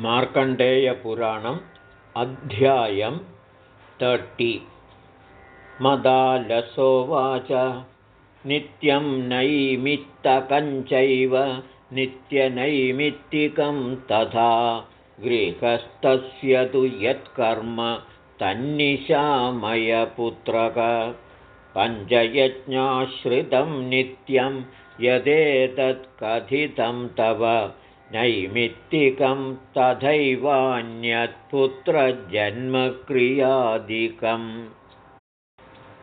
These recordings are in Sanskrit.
मार्कण्डेयपुराणम् अध्यायं तर्टि। मदालसोवाच नित्यं नैमित्तकञ्चैव नित्यनैमित्तिकं तथा गृहस्थस्य तु यत्कर्म तन्निशामयपुत्रक। पञ्चयज्ञाश्रितं नित्यं यदेतत्कथितं तव नैमित्तिकं तथैवान्यत्पुत्रजन्मक्रियादिकम्।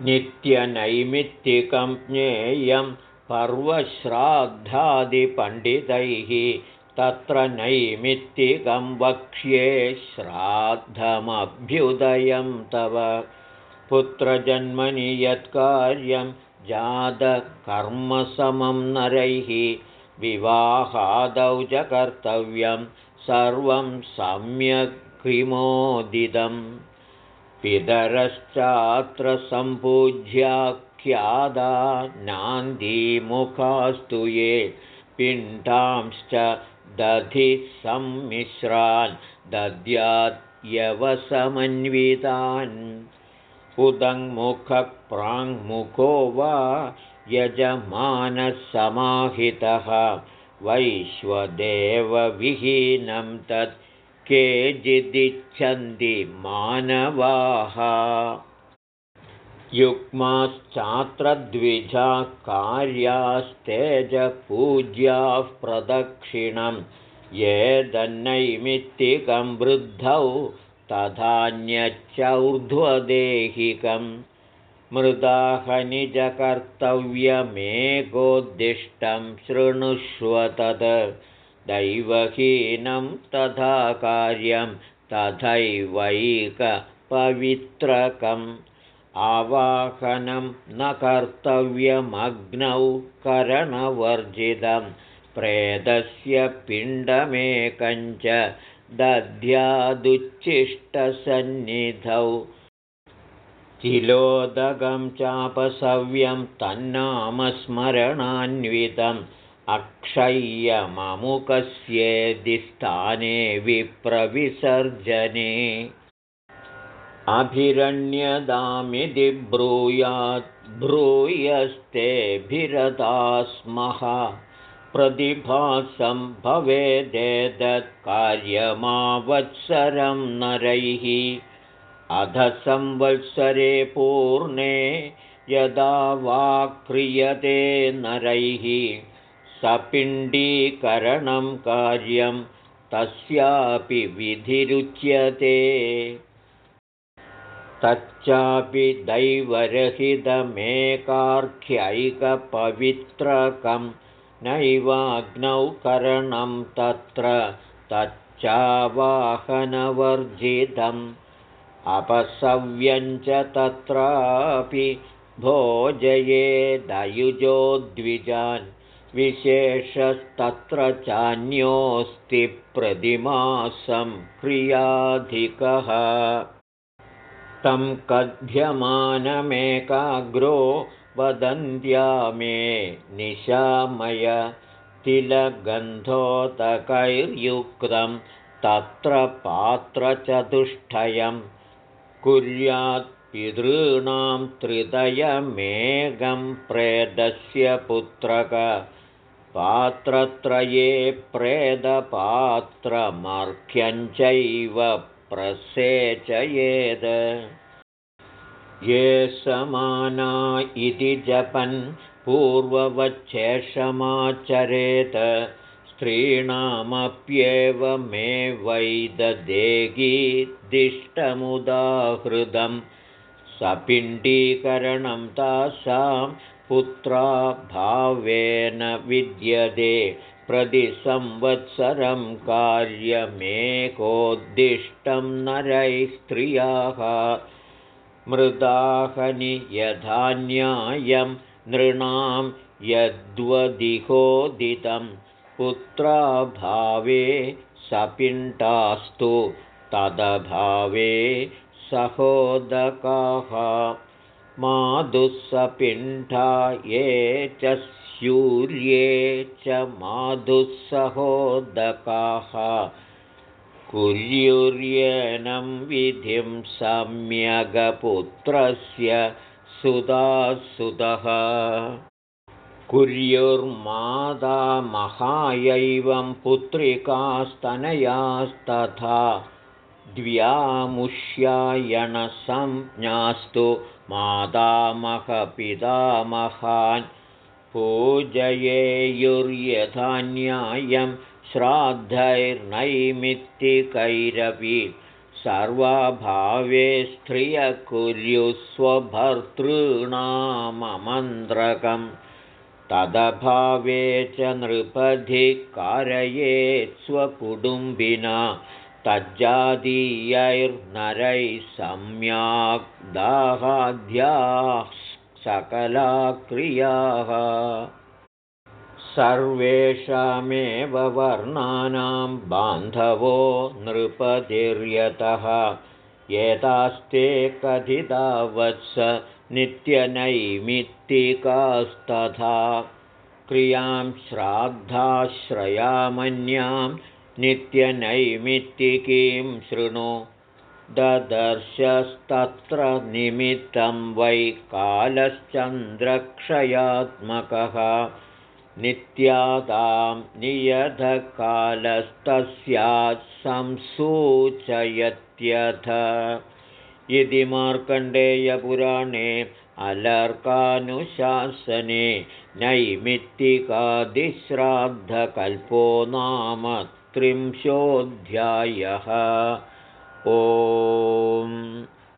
नित्यनैमित्तिकं ज्ञेयं पर्वश्राद्धादिपण्डितैः तत्र नैमित्तिकं वक्ष्ये श्राद्धमभ्युदयं तव। पुत्रजन्मनि यत्कार्यं जातकर्मसमं नरैः विवाहादौ च कर्तव्यं सर्वं सम्यग्विमोदितम्। पितरश्चात्र सम्पूज्याख्यादा नान्दीमुखास्तु ये पिण्डांश्च दधिसम्मिश्रान् दद्याद्यवसमन्वितान् उदङ्मुखप्राङ्मुखो वा यजमानः वैश्वदेवविहीनं तत् केचिदिच्छन्ति मानवाः। युग्माश्चात्र द्विजा कार्यास्तेजपूज्याः प्रदक्षिणं ये दन्नैमित्तिकं वृद्धौ तथान्यच्चौर्ध्वदेहिकम् मृदाहनिजकर्तव्यमेकोद्दिष्टं शृणुष्व तद्। दैवहीनं तथा कार्यं तथैवैकपवित्रकम्। आवाहनं न कर्तव्यमग्नौ करणवर्जितं। प्रेतस्य पिण्डमेकञ्च दध्यादुच्छिष्टसन्निधौ तिलोदकं चापसव्यं तन्नामस्मरणान्वितम् अक्षय्यममुकस्येदिस्थाने विप्रविसर्जने। अभिरण्यदामिति ब्रूयात् ब्रूयस्तेभिरता स्मः प्रतिभासं भवेदेतत्कार्यमावत्सरं नरैः अध संवत्सरे पूर्णे यदा वा क्रियते नरैः सपिण्डीकरणं कार्यं तस्यापि विधिरुच्यते। तच्चापि दैवरहितमेकार्ख्यैकपवित्रकं नैवाग्नौ करणं तत्र तच्चावाहनवर्जितम् अपसव्यञ्च तत्रापि भोजयेदयुजो द्विजान् विशेषस्तत्र चान्योऽस्ति प्रतिमासं क्रियाधिकः। तं कथ्यमानमेकाग्रो वदन्त्या मे निशामय तिलगन्धोतकैर्युक्तं तत्र पात्रचतुष्टयं कुर्यात् पितॄणां त्रिदयमेघं प्रेदस्य पुत्रक। पात्रत्रये प्रेदपात्रमर्घ्यञ्चैव प्रसेचयेद। ये समाना इति जपन् पूर्ववच्छेषमाचरेत स्त्रीणामप्येव मे वैददेहीदिष्टमुदाहृदं सपिण्डीकरणं तासां पुत्राभावेन विद्यते प्रतिसंवत्सरं कार्यमेकोद्दिष्टं नरैः स्त्रियाः मृदाहनि यथान्यायं नृणां यद्वदिहोदितं पुत्राभावे सपिण्डास्तु तदभावे सहोदकाः। माधुःसपिण्डा ये च स्यूर्ये च माधुःसहोदकाः। कुर्युर्येनं विधिं सम्यगपुत्रस्य सुतासुतः कुर्युर्मादामहायैवं पुत्रिकास्तनयास्तथा द्व्यामुष्यायणसंज्ञास्तु मातामहपितामहान् पूजयेयुर्यथान्यायं श्राद्धैर्नैमित्तिकैरपि सर्वाभावे स्त्रियकुर्युस्वभर्तॄणाममन्त्रकम् तदभावे च कारयेत् स्वकुटुम्बिना तज्जातीयैर्नरैः सम्याक् दाहाद्याः सकला क्रियाः सर्वेषामेव वर्णानां बान्धवो नृपतिर्यतः एतास्ते कथितावत्स नित्यनैमित्तिकास्तथा क्रियां श्राद्धाश्रयामन्यां नित्यनैमित्तिकीं शृणु। ददर्शस्तत्र निमित्तं वै कालश्चन्द्रक्षयात्मकः। नित्यादां नियतकालस्तस्यात् संसूचयत्यथ इति मार्कण्डेयपुराणे अलर्कानुशासने नैमित्तिकादिश्राद्धकल्पो नाम त्रिंशोऽध्यायः। ओ